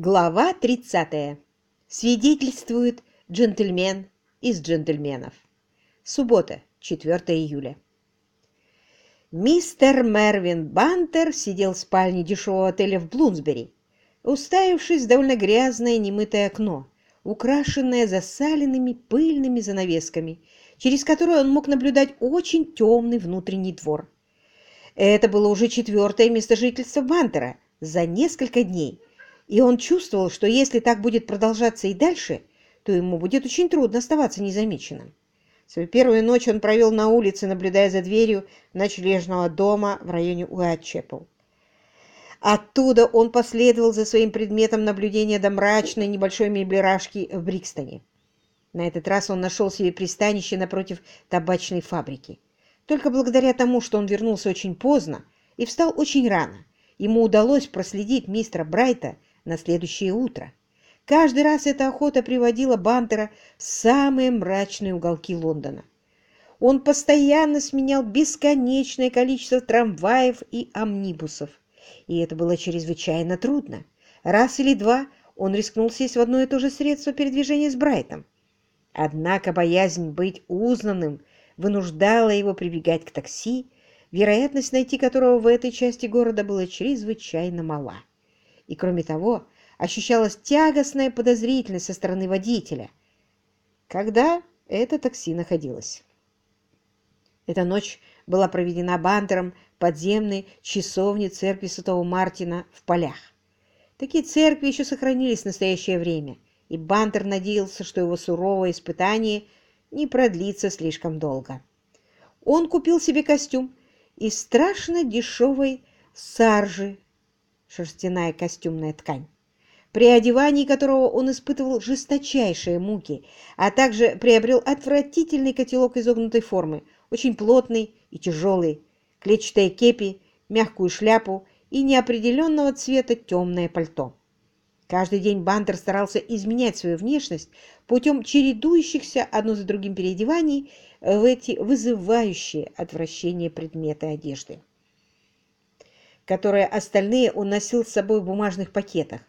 Глава 30. Свидетельствует джентльмен из джентльменов. Суббота, 4 июля. Мистер Мервин Бантер сидел в спальне дешевого отеля в Блумсбери, уставившись в довольно грязное немытое окно, украшенное засаленными пыльными занавесками, через которое он мог наблюдать очень темный внутренний двор. Это было уже четвертое место жительства Бантера за несколько дней – и он чувствовал, что если так будет продолжаться и дальше, то ему будет очень трудно оставаться незамеченным. Свою первую ночь он провел на улице, наблюдая за дверью ночлежного дома в районе Уайтчепл. Оттуда он последовал за своим предметом наблюдения до мрачной небольшой меблерашки в Брикстоне. На этот раз он нашел себе пристанище напротив табачной фабрики. Только благодаря тому, что он вернулся очень поздно и встал очень рано, ему удалось проследить мистера Брайта на следующее утро. Каждый раз эта охота приводила Бантера в самые мрачные уголки Лондона. Он постоянно сменял бесконечное количество трамваев и амнибусов, и это было чрезвычайно трудно. Раз или два он рискнул сесть в одно и то же средство передвижения с Брайтом. Однако боязнь быть узнанным вынуждала его прибегать к такси, вероятность найти которого в этой части города была чрезвычайно мала и, кроме того, ощущалась тягостная подозрительность со стороны водителя, когда это такси находилось. Эта ночь была проведена Бантером подземной часовне церкви Святого Мартина в полях. Такие церкви еще сохранились в настоящее время, и Бантер надеялся, что его суровое испытание не продлится слишком долго. Он купил себе костюм из страшно дешевой саржи шерстяная костюмная ткань, при одевании которого он испытывал жесточайшие муки, а также приобрел отвратительный котелок изогнутой формы, очень плотный и тяжелый, клетчатые кепи, мягкую шляпу и неопределенного цвета темное пальто. Каждый день Бантер старался изменять свою внешность путем чередующихся одно за другим переодеваний в эти вызывающие отвращение предметы одежды которые остальные он носил с собой в бумажных пакетах,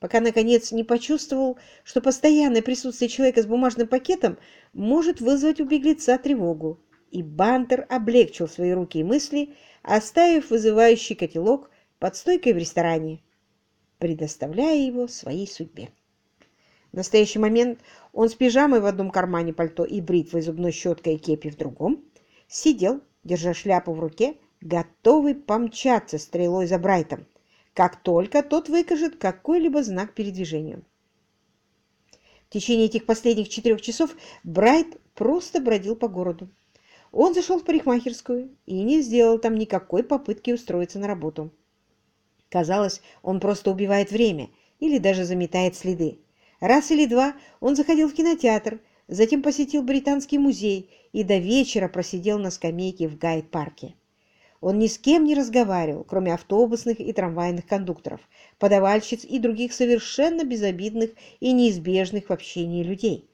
пока, наконец, не почувствовал, что постоянное присутствие человека с бумажным пакетом может вызвать у беглеца тревогу. И Бантер облегчил свои руки и мысли, оставив вызывающий котелок под стойкой в ресторане, предоставляя его своей судьбе. В настоящий момент он с пижамой в одном кармане пальто и бритвой, зубной щеткой и кепи в другом, сидел, держа шляпу в руке, готовый помчаться стрелой за Брайтом, как только тот выкажет какой-либо знак передвижения. В течение этих последних четырех часов Брайт просто бродил по городу. Он зашел в парикмахерскую и не сделал там никакой попытки устроиться на работу. Казалось, он просто убивает время или даже заметает следы. Раз или два он заходил в кинотеатр, затем посетил Британский музей и до вечера просидел на скамейке в Гайд-парке. Он ни с кем не разговаривал, кроме автобусных и трамвайных кондукторов, подавальщиц и других совершенно безобидных и неизбежных в общении людей.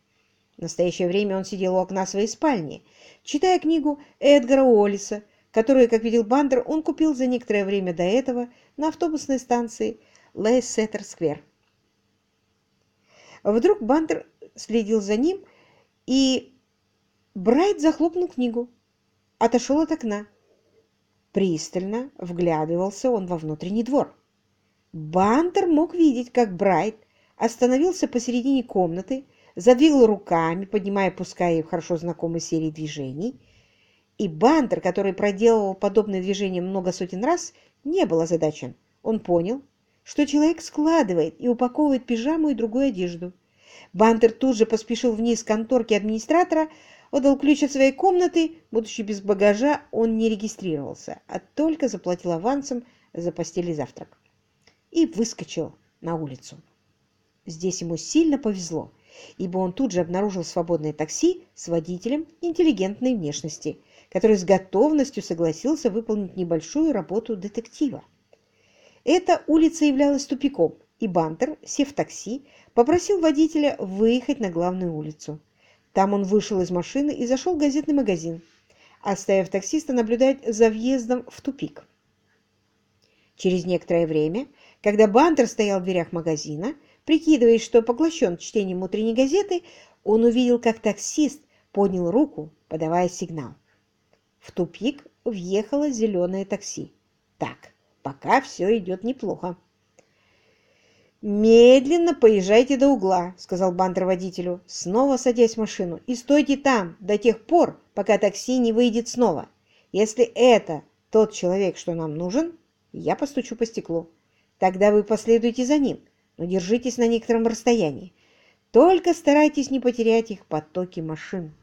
В настоящее время он сидел у окна своей спальни, читая книгу Эдгара Уоллиса, которую, как видел Бантер, он купил за некоторое время до этого на автобусной станции Лейсестер-сквер. Вдруг Бантер следил за ним, и Брайт захлопнул книгу, отошел от окна. Пристально вглядывался он во внутренний двор. Бантер мог видеть, как Брайт остановился посередине комнаты, задвигал руками, поднимая пускай их хорошо знакомой серии движений, и Бантер, который проделывал подобные движения много сотен раз, не был озадачен. Он понял, что человек складывает и упаковывает пижаму и другую одежду. Бантер тут же поспешил вниз к конторке администратора, отдал ключ от своей комнаты. Будучи без багажа, он не регистрировался, а только заплатил авансом за постель и завтрак. И выскочил на улицу. Здесь ему сильно повезло, ибо он тут же обнаружил свободное такси с водителем интеллигентной внешности, который с готовностью согласился выполнить небольшую работу детектива. Эта улица являлась тупиком, и Бантер, сев в такси, попросил водителя выехать на главную улицу. Там он вышел из машины и зашел в газетный магазин, оставив таксиста наблюдать за въездом в тупик. Через некоторое время, Когда Бантер стоял в дверях магазина, прикидываясь, что поглощен чтением утренней газеты, он увидел, как таксист поднял руку, подавая сигнал. В тупик въехало зеленое такси. Так, пока все идет неплохо. «Медленно поезжайте до угла», — сказал Бантер водителю, снова садясь в машину, «и стойте там до тех пор, пока такси не выйдет снова. Если это тот человек, что нам нужен, я постучу по стеклу. Тогда вы последуете за ним, но держитесь на некотором расстоянии. Только старайтесь не потерять их потоки машин».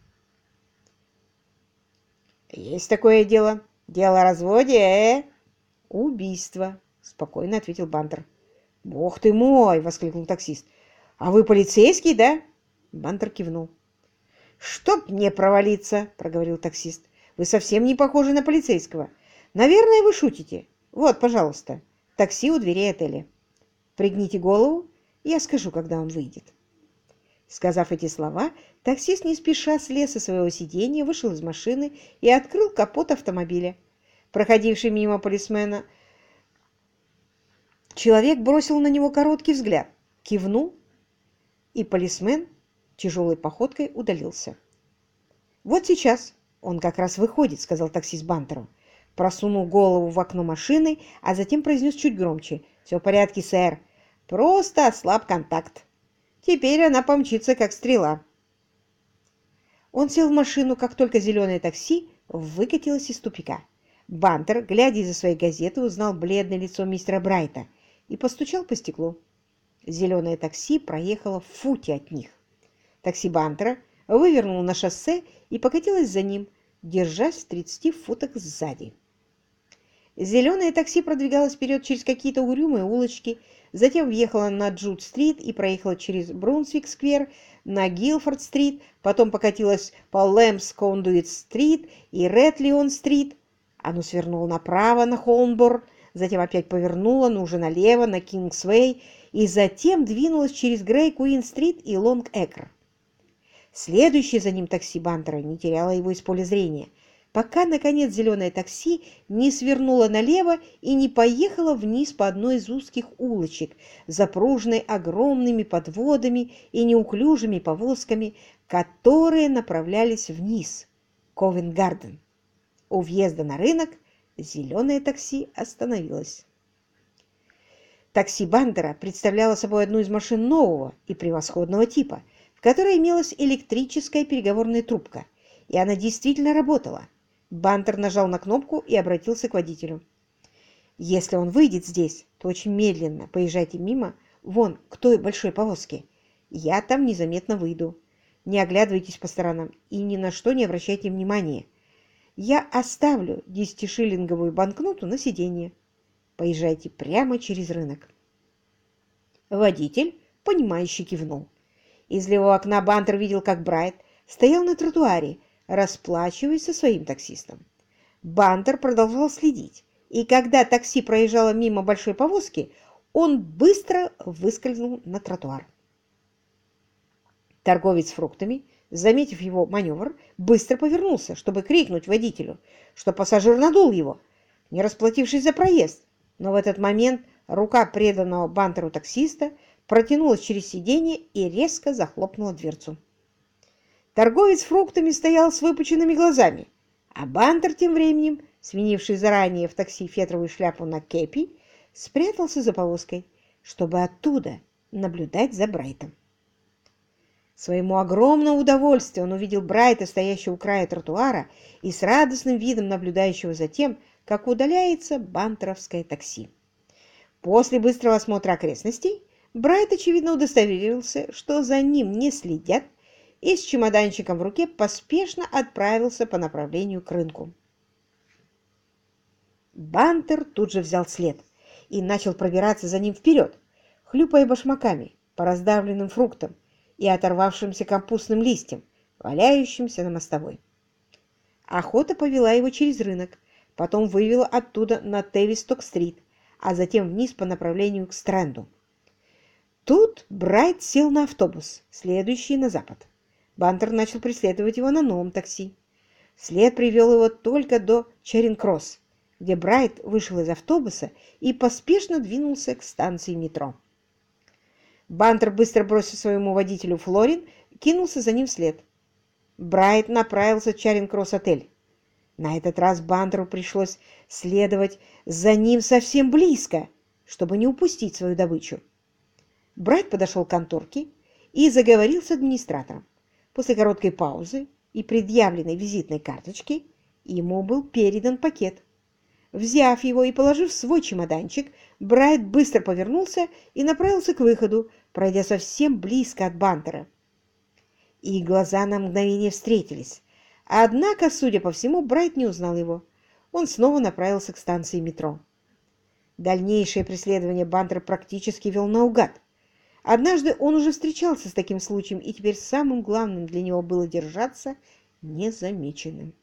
«Есть такое дело. Дело о разводе, э?» «Убийство», — спокойно ответил Бантер. «Бог ты мой!» — воскликнул таксист. «А вы полицейский, да?» Бантер кивнул. «Чтоб мне провалиться!» — проговорил таксист. «Вы совсем не похожи на полицейского. Наверное, вы шутите. Вот, пожалуйста, такси у дверей отеля. Пригните голову, я скажу, когда он выйдет». Сказав эти слова, таксист не спеша слез со своего сиденья, вышел из машины и открыл капот автомобиля. Проходивший мимо полисмена человек бросил на него короткий взгляд, кивнул, и полисмен тяжелой походкой удалился. «Вот сейчас он как раз выходит», — сказал таксист Бантеру. Просунул голову в окно машины, а затем произнес чуть громче. «Все в порядке, сэр. Просто ослаб контакт». Теперь она помчится, как стрела. Он сел в машину, как только зеленое такси выкатилось из тупика. Бантер, глядя из-за своей газеты, узнал бледное лицо мистера Брайта и постучал по стеклу. Зеленое такси проехало в футе от них. Такси Бантера вывернуло на шоссе и покатилось за ним, держась в 30 футах сзади. Зеленое такси продвигалось вперед через какие-то угрюмые улочки, затем въехала на Джуд-стрит и проехала через Брунсвик-сквер на Гилфорд-стрит, потом покатилась по Лэмс-Кондуит-стрит и Ретлион-стрит. Оно свернуло направо на Холмбор, затем опять повернуло, но уже налево на Кингсвей и затем двинулось через Грей-Куин-стрит и Лонг-Экр. Следующее за ним такси Бантера не теряло его из поля зрения – пока, наконец, зеленое такси не свернуло налево и не поехало вниз по одной из узких улочек, запруженной огромными подводами и неуклюжими повозками, которые направлялись вниз, Ковенгарден. У въезда на рынок зеленое такси остановилось. Такси Бандера представляло собой одну из машин нового и превосходного типа, в которой имелась электрическая переговорная трубка, и она действительно работала. Бантер нажал на кнопку и обратился к водителю. «Если он выйдет здесь, то очень медленно поезжайте мимо, вон, к той большой повозке. Я там незаметно выйду. Не оглядывайтесь по сторонам и ни на что не обращайте внимания. Я оставлю десятишиллинговую банкноту на сиденье. Поезжайте прямо через рынок». Водитель, понимающе кивнул. Из левого окна Бантер видел, как Брайт стоял на тротуаре, расплачиваясь со своим таксистом. Бантер продолжал следить, и когда такси проезжало мимо большой повозки, он быстро выскользнул на тротуар. Торговец фруктами, заметив его маневр, быстро повернулся, чтобы крикнуть водителю, что пассажир надул его, не расплатившись за проезд. Но в этот момент рука преданного Бантеру таксиста протянулась через сиденье и резко захлопнула дверцу. Торговец фруктами стоял с выпученными глазами, а Бантер тем временем, сменивший заранее в такси фетровую шляпу на кепи, спрятался за повозкой, чтобы оттуда наблюдать за Брайтом. Своему огромному удовольствию он увидел Брайта, стоящего у края тротуара, и с радостным видом наблюдающего за тем, как удаляется бантеровское такси. После быстрого осмотра окрестностей Брайт, очевидно, удостоверился, что за ним не следят, и с чемоданчиком в руке поспешно отправился по направлению к рынку. Бантер тут же взял след и начал пробираться за ним вперед, хлюпая башмаками по раздавленным фруктам и оторвавшимся капустным листьям, валяющимся на мостовой. Охота повела его через рынок, потом вывела оттуда на Тевисток-стрит, а затем вниз по направлению к Стрэнду. Тут Брайт сел на автобус, следующий на запад. Бантер начал преследовать его на новом такси. След привел его только до Черинг-Кросс, где Брайт вышел из автобуса и поспешно двинулся к станции метро. Бантер быстро бросил своему водителю Флорин, кинулся за ним вслед. Брайт направился в Чаринг-Кросс-отель. На этот раз Бантеру пришлось следовать за ним совсем близко, чтобы не упустить свою добычу. Брайт подошел к конторке и заговорил с администратором. После короткой паузы и предъявленной визитной карточки ему был передан пакет. Взяв его и положив в свой чемоданчик, Брайт быстро повернулся и направился к выходу, пройдя совсем близко от Бантера. Их глаза на мгновение встретились. Однако, судя по всему, Брайт не узнал его. Он снова направился к станции метро. Дальнейшее преследование Бантер практически вел наугад. Однажды он уже встречался с таким случаем, и теперь самым главным для него было держаться незамеченным.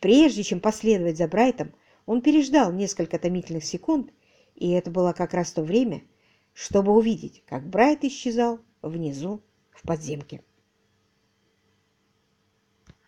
Прежде чем последовать за Брайтом, он переждал несколько томительных секунд, и это было как раз то время, чтобы увидеть, как Брайт исчезал внизу в подземке.